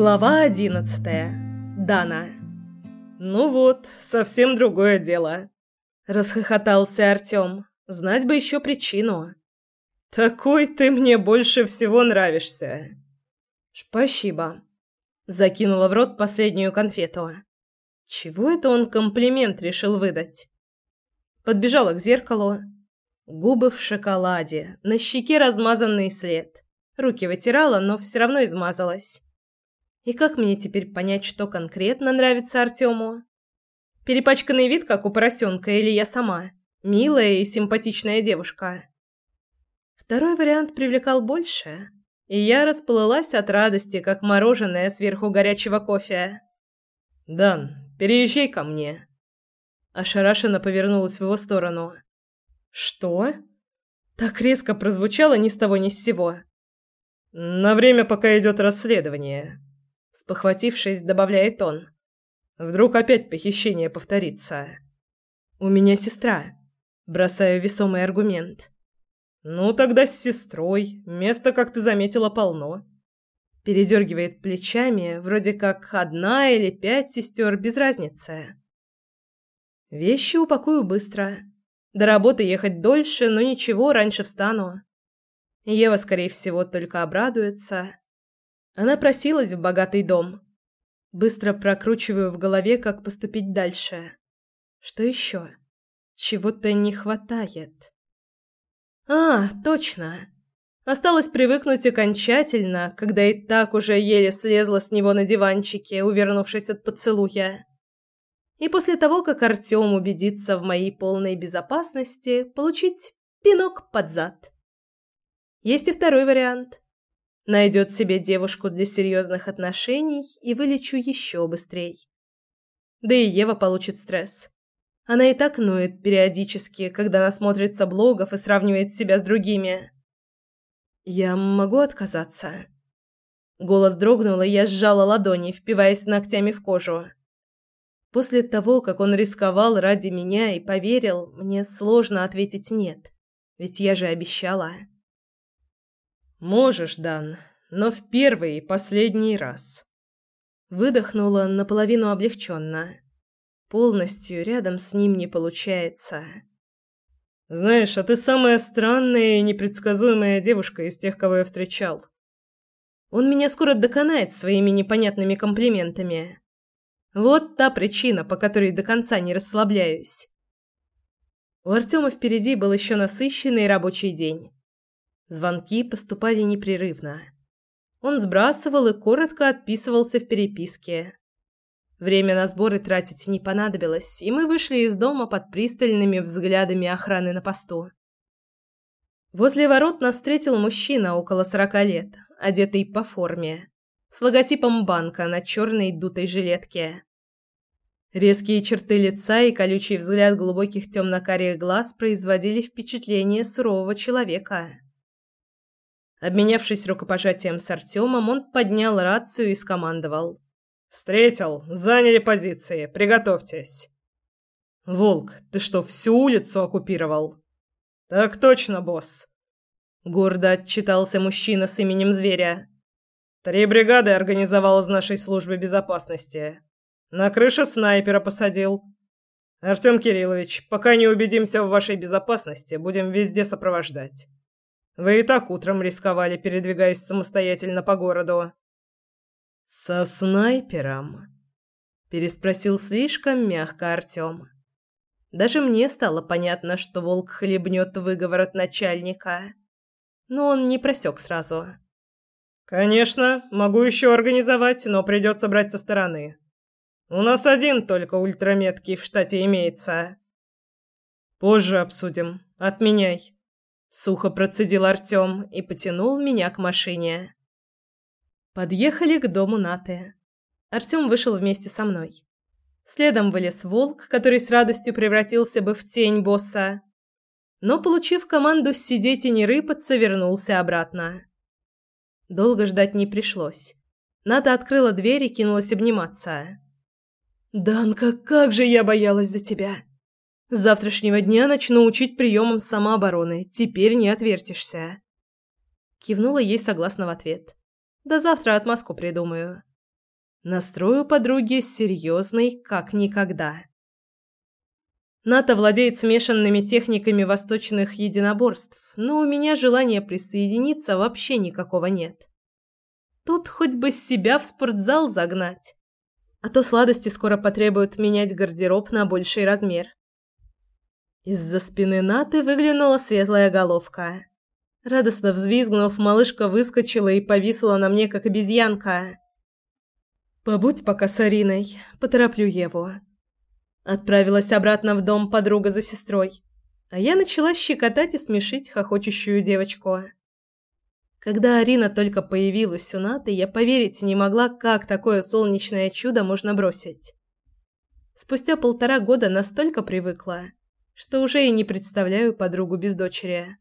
Глава одиннадцатая. Дана. «Ну вот, совсем другое дело», – расхохотался Артём. «Знать бы еще причину». «Такой ты мне больше всего нравишься». «Спасибо», – закинула в рот последнюю конфету. Чего это он комплимент решил выдать? Подбежала к зеркалу. Губы в шоколаде, на щеке размазанный след. Руки вытирала, но все равно измазалась. И как мне теперь понять, что конкретно нравится Артему? Перепачканный вид, как у поросенка, или я сама? Милая и симпатичная девушка. Второй вариант привлекал больше, и я расплылась от радости, как мороженое сверху горячего кофе. «Дан, переезжай ко мне». Ошарашенно повернулась в его сторону. «Что?» Так резко прозвучало ни с того ни с сего. «На время, пока идет расследование», спохватившись, добавляет он. Вдруг опять похищение повторится. У меня сестра. Бросаю весомый аргумент. Ну тогда с сестрой. Места, как ты заметила, полно. Передергивает плечами, вроде как одна или пять сестер, без разницы. Вещи упакую быстро. До работы ехать дольше, но ничего, раньше встану. Ева, скорее всего, только обрадуется. Она просилась в богатый дом. Быстро прокручиваю в голове, как поступить дальше. Что еще? Чего-то не хватает. А, точно. Осталось привыкнуть окончательно, когда и так уже еле слезла с него на диванчике, увернувшись от поцелуя. И после того, как Артём убедится в моей полной безопасности, получить пинок под зад. Есть и второй вариант найдет себе девушку для серьезных отношений и вылечу еще быстрее. Да и Ева получит стресс. Она и так ноет периодически, когда насмотрится блогов и сравнивает себя с другими. Я могу отказаться. Голос дрогнул, и я сжала ладони, впиваясь ногтями в кожу. После того, как он рисковал ради меня и поверил, мне сложно ответить нет, ведь я же обещала. Можешь, Дан, но в первый и последний раз. Выдохнула наполовину облегченно. Полностью рядом с ним не получается. Знаешь, а ты самая странная и непредсказуемая девушка из тех, кого я встречал. Он меня скоро доконает своими непонятными комплиментами. Вот та причина, по которой до конца не расслабляюсь. У Артема впереди был еще насыщенный рабочий день. Звонки поступали непрерывно. Он сбрасывал и коротко отписывался в переписке. Время на сборы тратить не понадобилось, и мы вышли из дома под пристальными взглядами охраны на посту. Возле ворот нас встретил мужчина около сорока лет, одетый по форме, с логотипом банка на черной дутой жилетке. Резкие черты лица и колючий взгляд глубоких темно-карих глаз производили впечатление сурового человека. Обменявшись рукопожатием с Артемом, он поднял рацию и скомандовал. «Встретил. Заняли позиции. Приготовьтесь». «Волк, ты что, всю улицу оккупировал?» «Так точно, босс». Гордо отчитался мужчина с именем зверя. «Три бригады организовал из нашей службы безопасности. На крыше снайпера посадил. Артем Кириллович, пока не убедимся в вашей безопасности, будем везде сопровождать». Вы и так утром рисковали, передвигаясь самостоятельно по городу. Со снайпером? переспросил слишком мягко Артём. Даже мне стало понятно, что волк хлебнет выговор от начальника, но он не просек сразу. Конечно, могу еще организовать, но придется брать со стороны. У нас один только ультраметкий в штате имеется. Позже обсудим. Отменяй. Сухо процедил Артём и потянул меня к машине. Подъехали к дому Наты. Артём вышел вместе со мной. Следом вылез волк, который с радостью превратился бы в тень босса. Но, получив команду сидеть и не рыпаться, вернулся обратно. Долго ждать не пришлось. Ната открыла дверь и кинулась обниматься. «Данка, как же я боялась за тебя!» С завтрашнего дня начну учить приемам самообороны. Теперь не отвертишься. Кивнула ей согласно в ответ. До завтра отмазку придумаю. Настрою подруги серьезный, как никогда. Ната владеет смешанными техниками восточных единоборств, но у меня желания присоединиться вообще никакого нет. Тут хоть бы себя в спортзал загнать. А то сладости скоро потребуют менять гардероб на больший размер. Из-за спины Наты выглянула светлая головка. Радостно взвизгнув, малышка выскочила и повисла на мне, как обезьянка. «Побудь пока с Ариной, потороплю Еву». Отправилась обратно в дом подруга за сестрой, а я начала щекотать и смешить хохочущую девочку. Когда Арина только появилась у Наты, я поверить не могла, как такое солнечное чудо можно бросить. Спустя полтора года настолько привыкла, что уже и не представляю подругу без дочери.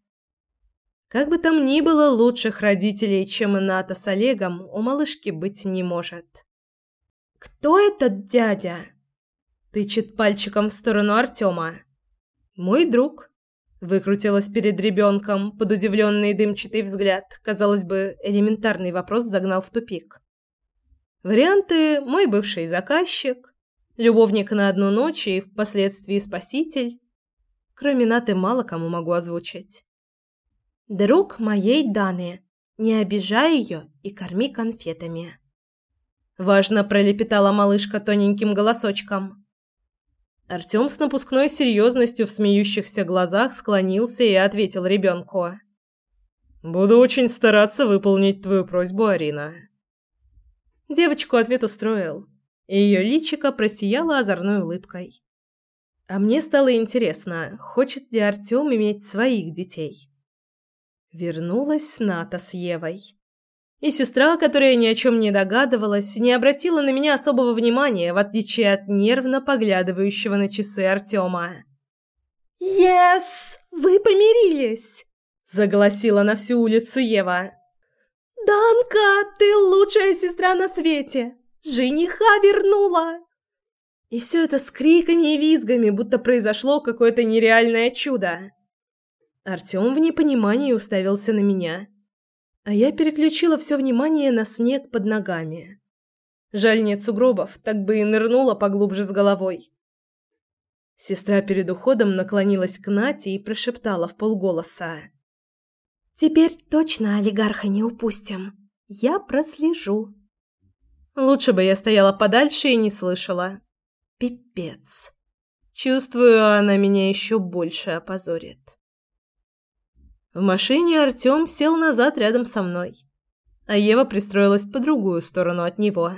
Как бы там ни было, лучших родителей, чем Ната с Олегом, у малышки быть не может. «Кто этот дядя?» Тычет пальчиком в сторону Артема. «Мой друг», Выкрутилась перед ребенком, под удивленный дымчатый взгляд. Казалось бы, элементарный вопрос загнал в тупик. Варианты «мой бывший заказчик», «любовник на одну ночь» и впоследствии «спаситель». Кроме Наты мало кому могу озвучить. «Друг моей Даны, не обижай ее и корми конфетами». Важно пролепетала малышка тоненьким голосочком. Артём с напускной серьезностью в смеющихся глазах склонился и ответил ребенку. «Буду очень стараться выполнить твою просьбу, Арина». Девочку ответ устроил, и её личико просияло озорной улыбкой. А мне стало интересно, хочет ли Артём иметь своих детей. Вернулась Ната с Евой. И сестра, которая ни о чем не догадывалась, не обратила на меня особого внимания, в отличие от нервно поглядывающего на часы Артема. «Yes! Вы помирились!» – заголосила на всю улицу Ева. «Данка, ты лучшая сестра на свете! Жениха вернула!» И все это с криками и визгами, будто произошло какое-то нереальное чудо. Артем в непонимании уставился на меня – а я переключила все внимание на снег под ногами. Жаль нет сугробов, так бы и нырнула поглубже с головой. Сестра перед уходом наклонилась к Нате и прошептала в полголоса. «Теперь точно олигарха не упустим. Я прослежу». Лучше бы я стояла подальше и не слышала. Пипец. Чувствую, она меня еще больше опозорит. В машине Артём сел назад рядом со мной, а Ева пристроилась по другую сторону от него.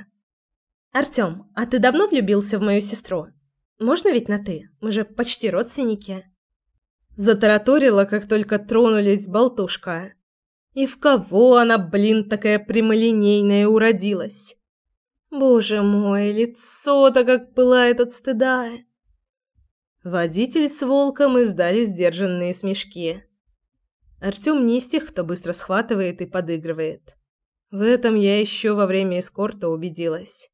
«Артём, а ты давно влюбился в мою сестру? Можно ведь на «ты»? Мы же почти родственники». Затараторила, как только тронулись болтушка. И в кого она, блин, такая прямолинейная уродилась? Боже мой, лицо-то как пылает от стыда. Водитель с волком издали сдержанные смешки. Артём не из тех, кто быстро схватывает и подыгрывает. В этом я еще во время эскорта убедилась.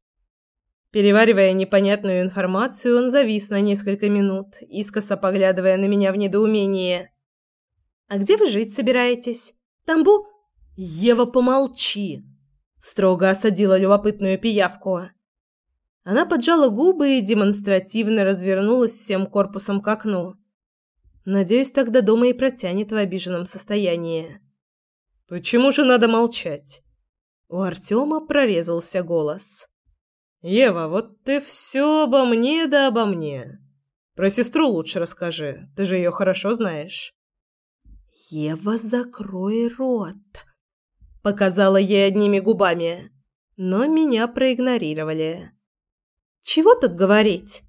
Переваривая непонятную информацию, он завис на несколько минут, искоса поглядывая на меня в недоумении. «А где вы жить собираетесь? Тамбу?» «Ева, помолчи!» Строго осадила любопытную пиявку. Она поджала губы и демонстративно развернулась всем корпусом к окну. Надеюсь, тогда дома и протянет в обиженном состоянии. Почему же надо молчать? У Артема прорезался голос. Ева, вот ты все обо мне да обо мне. Про сестру лучше расскажи. Ты же ее хорошо знаешь. Ева, закрой рот. Показала ей одними губами, но меня проигнорировали. Чего тут говорить?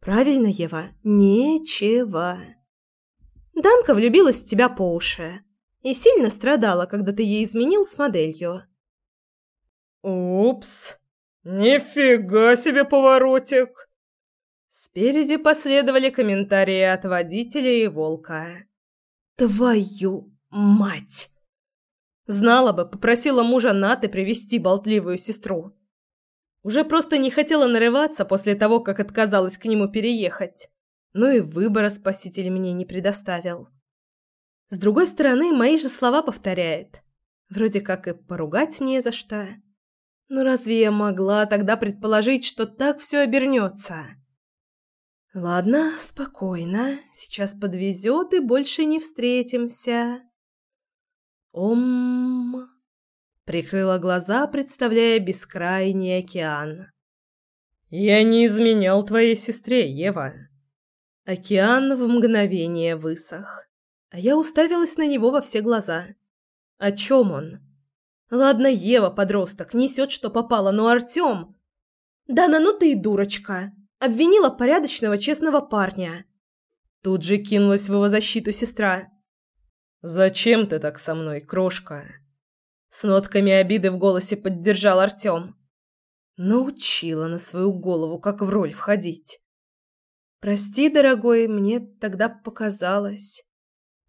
Правильно, Ева, нечего. Данка влюбилась в тебя по уши и сильно страдала, когда ты ей изменил с моделью. Упс. Нифига себе поворотик. Спереди последовали комментарии от водителя и волка. Твою мать. Знала бы, попросила мужа Наты привести болтливую сестру. Уже просто не хотела нарываться после того, как отказалась к нему переехать но и выбора спаситель мне не предоставил. С другой стороны, мои же слова повторяет. Вроде как и поругать не за что. Но разве я могла тогда предположить, что так все обернется? Ладно, спокойно. Сейчас подвезет и больше не встретимся. Ом. Прикрыла глаза, представляя бескрайний океан. Я не изменял твоей сестре, Ева. Океан в мгновение высох, а я уставилась на него во все глаза. О чем он? Ладно, Ева, подросток, несет, что попало, но Артем... «Дана, ну ты и дурочка!» Обвинила порядочного, честного парня. Тут же кинулась в его защиту сестра. «Зачем ты так со мной, крошка?» С нотками обиды в голосе поддержал Артем. Научила на свою голову, как в роль входить. «Прости, дорогой, мне тогда показалось.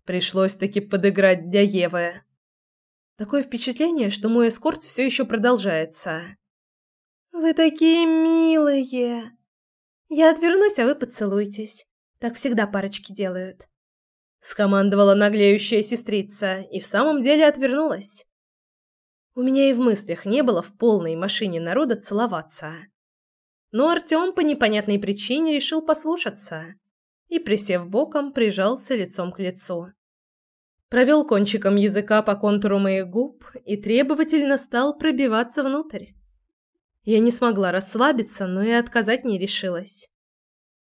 Пришлось таки подыграть для Евы». Такое впечатление, что мой эскорт все еще продолжается. «Вы такие милые!» «Я отвернусь, а вы поцелуйтесь. Так всегда парочки делают». Скомандовала наглеющая сестрица и в самом деле отвернулась. У меня и в мыслях не было в полной машине народа целоваться. Но Артем по непонятной причине решил послушаться и, присев боком, прижался лицом к лицу провел кончиком языка по контуру моих губ и требовательно стал пробиваться внутрь. Я не смогла расслабиться, но и отказать не решилась.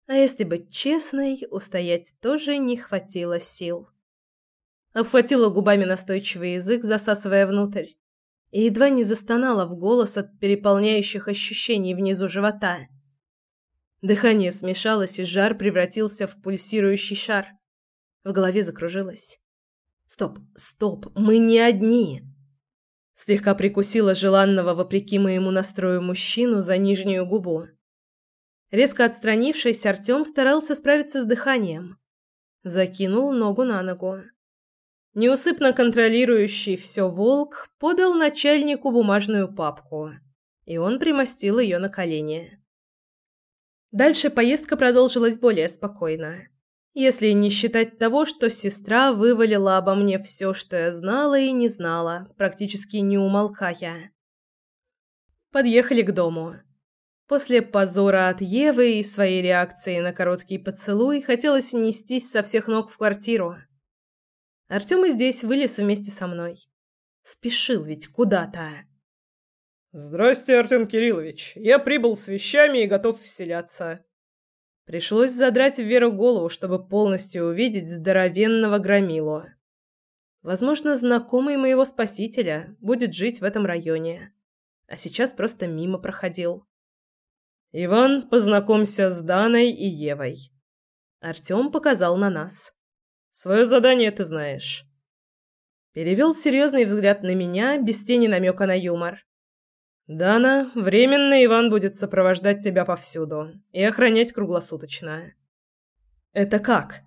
А если быть честной, устоять тоже не хватило сил. Обхватила губами настойчивый язык, засасывая внутрь, и едва не застонала в голос от переполняющих ощущений внизу живота. Дыхание смешалось, и жар превратился в пульсирующий шар. В голове закружилось. Стоп, стоп, мы не одни. Слегка прикусила желанного вопреки моему настрою мужчину за нижнюю губу. Резко отстранившись, Артем старался справиться с дыханием. Закинул ногу на ногу. Неусыпно контролирующий все волк подал начальнику бумажную папку, и он примостил ее на колени. Дальше поездка продолжилась более спокойно если не считать того, что сестра вывалила обо мне все, что я знала и не знала, практически не умолкая. Подъехали к дому. После позора от Евы и своей реакции на короткий поцелуй хотелось нестись со всех ног в квартиру. Артём и здесь вылез вместе со мной. Спешил ведь куда-то. «Здрасте, Артём Кириллович. Я прибыл с вещами и готов вселяться. Пришлось задрать вверх голову, чтобы полностью увидеть здоровенного громилу. Возможно, знакомый моего спасителя будет жить в этом районе, а сейчас просто мимо проходил. Иван, познакомься с Даной и Евой. Артём показал на нас. Свое задание ты знаешь. Перевел серьезный взгляд на меня, без тени намека на юмор. «Дана, временно Иван будет сопровождать тебя повсюду и охранять круглосуточно». «Это как?»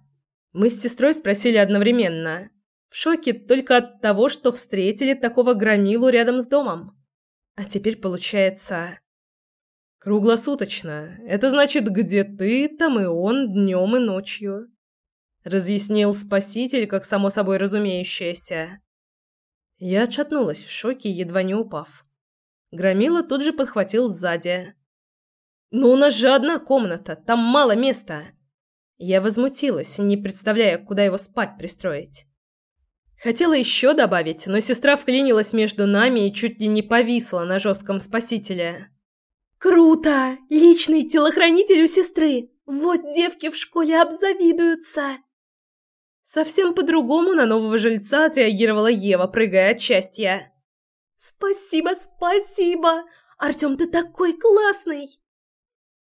Мы с сестрой спросили одновременно. В шоке только от того, что встретили такого громилу рядом с домом. А теперь получается... «Круглосуточно. Это значит, где ты, там и он, днем и ночью», — разъяснил спаситель, как само собой разумеющееся. Я отшатнулась в шоке, едва не упав. Громила тут же подхватил сзади. «Но у нас же одна комната, там мало места!» Я возмутилась, не представляя, куда его спать пристроить. Хотела еще добавить, но сестра вклинилась между нами и чуть ли не повисла на жестком спасителе. «Круто! Личный телохранитель у сестры! Вот девки в школе обзавидуются!» Совсем по-другому на нового жильца отреагировала Ева, прыгая от счастья. «Спасибо, спасибо! Артем, ты такой классный!»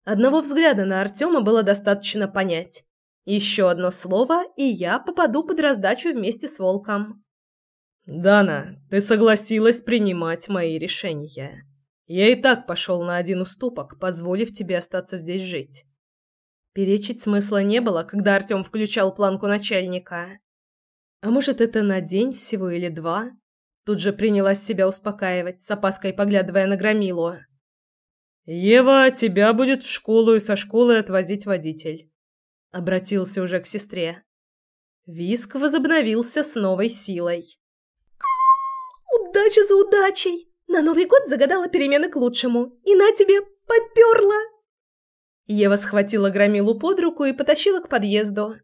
Одного взгляда на Артема было достаточно понять. Еще одно слово, и я попаду под раздачу вместе с волком. «Дана, ты согласилась принимать мои решения. Я и так пошел на один уступок, позволив тебе остаться здесь жить». Перечить смысла не было, когда Артем включал планку начальника. А может, это на день всего или два? Тут же принялась себя успокаивать, с опаской поглядывая на Громилу. «Ева, тебя будет в школу и со школы отвозить водитель», — обратился уже к сестре. Виск возобновился с новой силой. «Удача за удачей! На Новый год загадала перемены к лучшему. И на тебе, попёрла!» Ева схватила Громилу под руку и потащила к подъезду.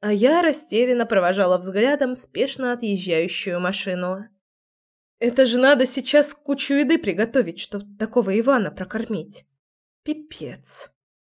А я растерянно провожала взглядом спешно отъезжающую машину. Это же надо сейчас кучу еды приготовить, чтоб такого Ивана прокормить. Пипец.